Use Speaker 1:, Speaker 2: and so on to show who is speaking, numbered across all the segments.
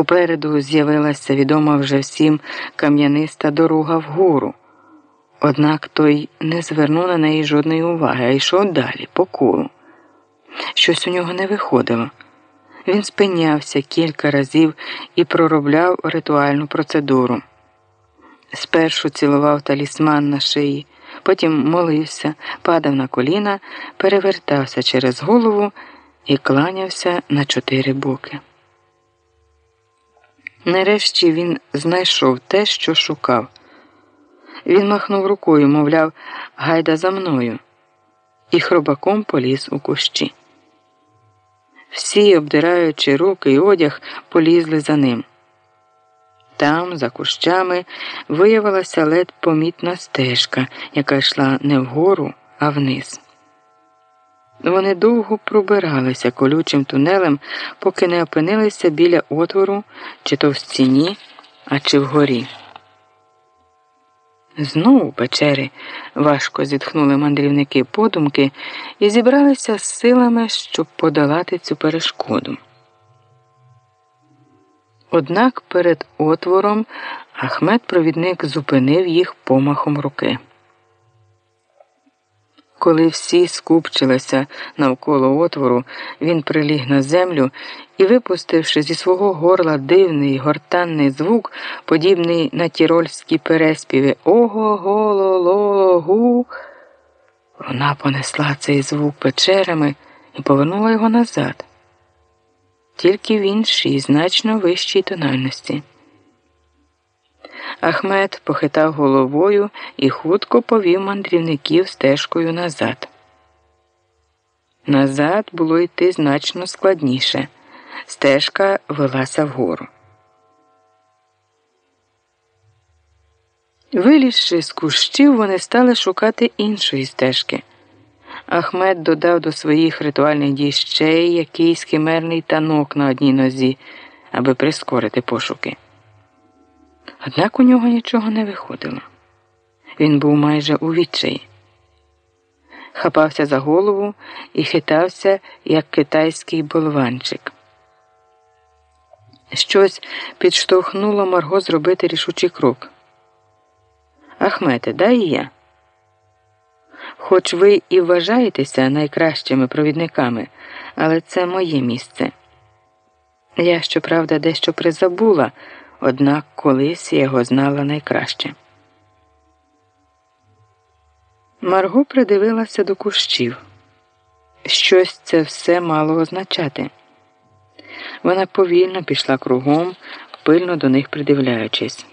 Speaker 1: Попереду з'явилася відома вже всім кам'яниста дорога вгору. Однак той не звернув на неї жодної уваги, а йшов далі, по колу. Щось у нього не виходило. Він спинявся кілька разів і проробляв ритуальну процедуру. Спершу цілував талісман на шиї, потім молився, падав на коліна, перевертався через голову і кланявся на чотири боки. Нарешті він знайшов те, що шукав. Він махнув рукою, мовляв, гайда за мною, і хробаком поліз у кущі. Всі, обдираючи руки і одяг, полізли за ним. Там, за кущами, виявилася ледь помітна стежка, яка йшла не вгору, а вниз. Вони довго пробиралися колючим тунелем, поки не опинилися біля отвору, чи то в стіні, а чи вгорі. Знову печери, важко зітхнули мандрівники подумки і зібралися з силами, щоб подолати цю перешкоду. Однак перед отвором Ахмед провідник зупинив їх помахом руки. Коли всі скупчилися навколо отвору, він приліг на землю і, випустивши зі свого горла дивний гортанний звук, подібний на тірольські переспіви ого голо логу, вона понесла цей звук печерами і повернула його назад, тільки в іншій, значно вищій тональності. Ахмед похитав головою і хутко повів мандрівників стежкою назад. Назад було йти значно складніше. Стежка велася вгору. Вилізши з кущів, вони стали шукати іншої стежки. Ахмед додав до своїх ритуальних дій ще якийсь химерний танок на одній нозі, аби прискорити пошуки. Однак у нього нічого не виходило. Він був майже у відчаї. Хапався за голову і хитався, як китайський болванчик. Щось підштовхнуло Марго зробити рішучий крок. Ахмете, дай я. Хоч ви і вважаєтеся найкращими провідниками, але це моє місце. Я, щоправда, дещо призабула однак колись я його знала найкраще. Марго придивилася до кущів. Щось це все мало означати. Вона повільно пішла кругом, пильно до них придивляючись.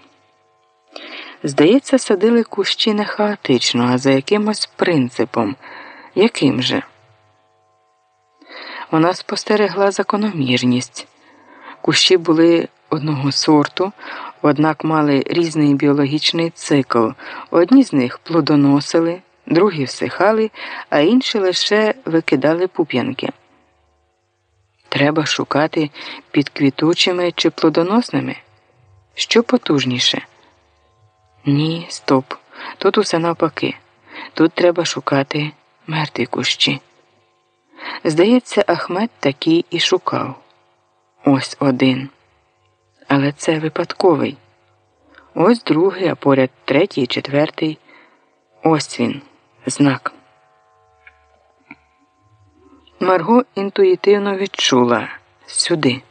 Speaker 1: Здається, садили кущі не хаотично, а за якимось принципом. Яким же? Вона спостерегла закономірність. Кущі були одного сорту, однак мали різний біологічний цикл. Одні з них плодоносили, другі всихали, а інші лише викидали пуп'янки. Треба шукати під квітучими чи плодоносними. Що потужніше? Ні, стоп. Тут усе навпаки. Тут треба шукати мертві кущі. Здається, Ахмед такий і шукав. Ось один але це випадковий. Ось другий, а поряд третій, четвертий. Ось він, знак. Марго інтуїтивно відчула сюди.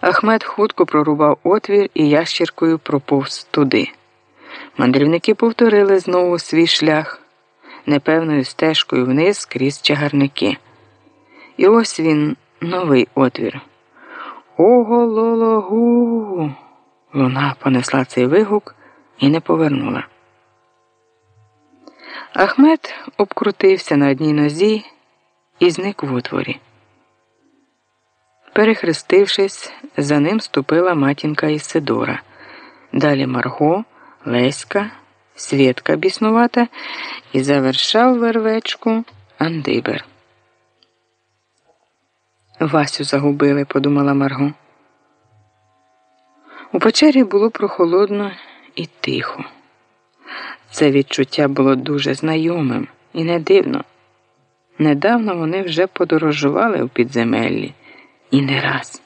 Speaker 1: Ахмед хутко прорубав отвір і ящіркою проповз туди. Мандрівники повторили знову свій шлях непевною стежкою вниз крізь чагарники. І ось він новий отвір. Оголологу. Луна понесла цей вигук і не повернула. Ахмед обкрутився на одній нозі і зник в утворі. Перехрестившись, за ним ступила матінка Ісидора. Далі Марго, Леська, Свєтка біснувата і завершав вервечку Андибер. Васю загубили, подумала Марго. У печері було прохолодно і тихо. Це відчуття було дуже знайомим і не дивно. Недавно вони вже подорожували у підземеллі і не раз.